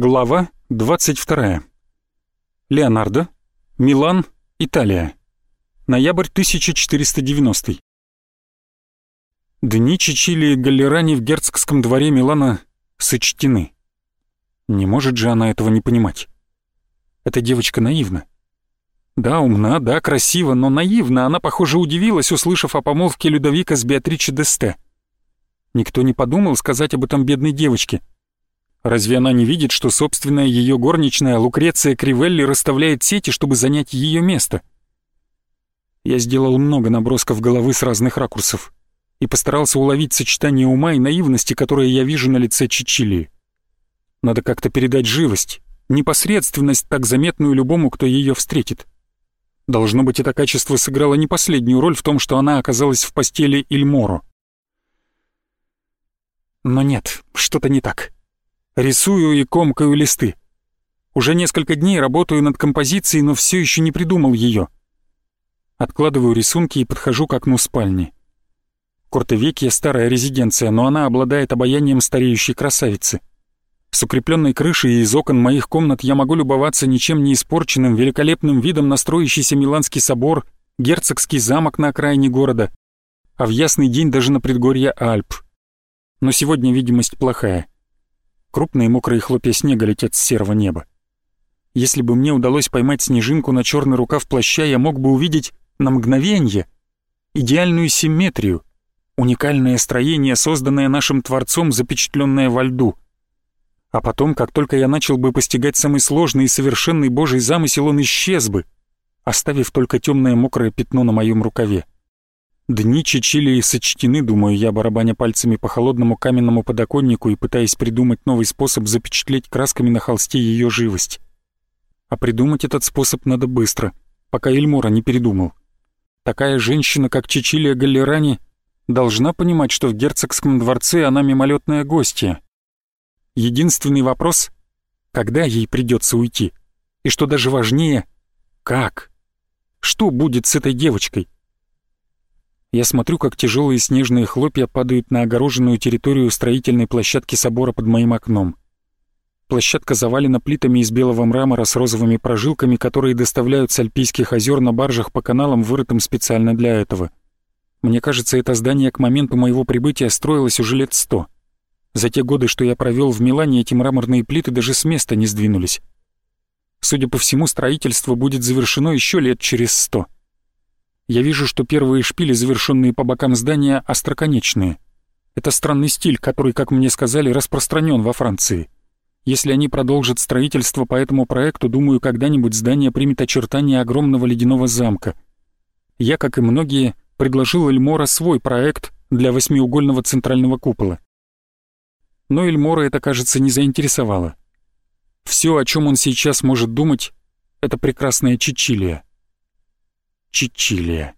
Глава 22. Леонардо. Милан, Италия. Ноябрь 1490. Дни Чичили и Галлерани в герцогском дворе Милана сочтены. Не может же она этого не понимать. Эта девочка наивна. Да, умна, да, красива, но наивна. Она, похоже, удивилась, услышав о помолвке Людовика с Беатриче Десте. Никто не подумал сказать об этом бедной девочке — Разве она не видит, что собственная ее горничная Лукреция Кривелли расставляет сети, чтобы занять ее место? Я сделал много набросков головы с разных ракурсов и постарался уловить сочетание ума и наивности, которое я вижу на лице Чичилии. Надо как-то передать живость, непосредственность, так заметную любому, кто ее встретит. Должно быть, это качество сыграло не последнюю роль в том, что она оказалась в постели Ильморо. Но нет, что-то не так. Рисую и комкаю листы. Уже несколько дней работаю над композицией, но все еще не придумал ее. Откладываю рисунки и подхожу к окну спальни. Кортевекия — старая резиденция, но она обладает обаянием стареющей красавицы. С укрепленной крышей и из окон моих комнат я могу любоваться ничем не испорченным, великолепным видом на строящийся Миланский собор, герцогский замок на окраине города, а в ясный день даже на предгорье Альп. Но сегодня видимость плохая — Крупные мокрые хлопья снега летят с серого неба. Если бы мне удалось поймать снежинку на черный рукав плаща, я мог бы увидеть на мгновение идеальную симметрию, уникальное строение, созданное нашим Творцом, запечатленное во льду. А потом, как только я начал бы постигать самый сложный и совершенный Божий замысел, он исчез бы, оставив только темное мокрое пятно на моем рукаве. Дни Чичилии сочтены, думаю я, барабаня пальцами по холодному каменному подоконнику и пытаясь придумать новый способ запечатлеть красками на холсте ее живость. А придумать этот способ надо быстро, пока Эльмора не передумал. Такая женщина, как Чичилия Галлерани, должна понимать, что в герцогском дворце она мимолетная гостья. Единственный вопрос — когда ей придется уйти? И что даже важнее — как? Что будет с этой девочкой? Я смотрю, как тяжелые снежные хлопья падают на огороженную территорию строительной площадки собора под моим окном. Площадка завалена плитами из белого мрамора с розовыми прожилками, которые доставляют с Альпийских озер на баржах по каналам, вырытым специально для этого. Мне кажется, это здание к моменту моего прибытия строилось уже лет сто. За те годы, что я провел в Милане, эти мраморные плиты даже с места не сдвинулись. Судя по всему, строительство будет завершено еще лет через сто я вижу, что первые шпили, завершенные по бокам здания, остроконечные. Это странный стиль, который, как мне сказали, распространен во Франции. Если они продолжат строительство по этому проекту, думаю, когда-нибудь здание примет очертания огромного ледяного замка. Я, как и многие, предложил Эльмора свой проект для восьмиугольного центрального купола. Но Эльмора это, кажется, не заинтересовало. Все, о чем он сейчас может думать, это прекрасная Чичилия. Чичилия.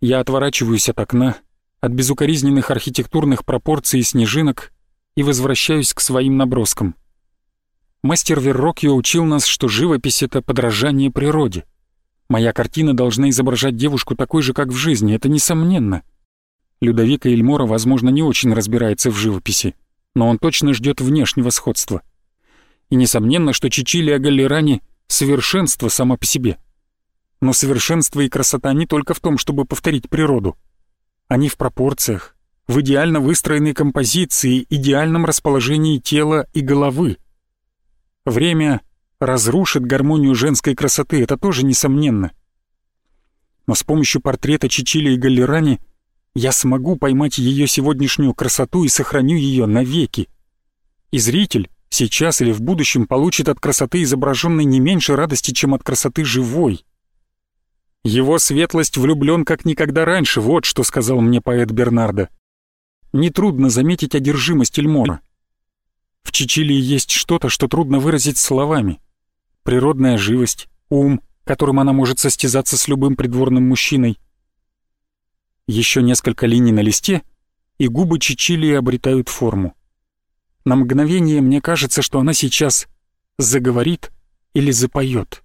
Я отворачиваюсь от окна, от безукоризненных архитектурных пропорций снежинок и возвращаюсь к своим наброскам. Мастер Веррокио учил нас, что живопись — это подражание природе. Моя картина должна изображать девушку такой же, как в жизни, это несомненно. Людовика Эльмора, возможно, не очень разбирается в живописи, но он точно ждет внешнего сходства. И несомненно, что Чичилия Галлерани — совершенство само по себе — но совершенство и красота не только в том, чтобы повторить природу. Они в пропорциях, в идеально выстроенной композиции, идеальном расположении тела и головы. Время разрушит гармонию женской красоты, это тоже несомненно. Но с помощью портрета Чичили и Галлерани я смогу поймать ее сегодняшнюю красоту и сохраню ее навеки. И зритель сейчас или в будущем получит от красоты изображенной не меньше радости, чем от красоты живой. Его светлость влюблен как никогда раньше, вот что сказал мне поэт Бернардо. Нетрудно заметить одержимость Эльмора. В Чичилии есть что-то, что трудно выразить словами. Природная живость, ум, которым она может состязаться с любым придворным мужчиной. Еще несколько линий на листе, и губы Чичилии обретают форму. На мгновение мне кажется, что она сейчас заговорит или запоет.